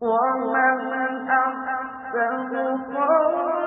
ومن أحسن قولا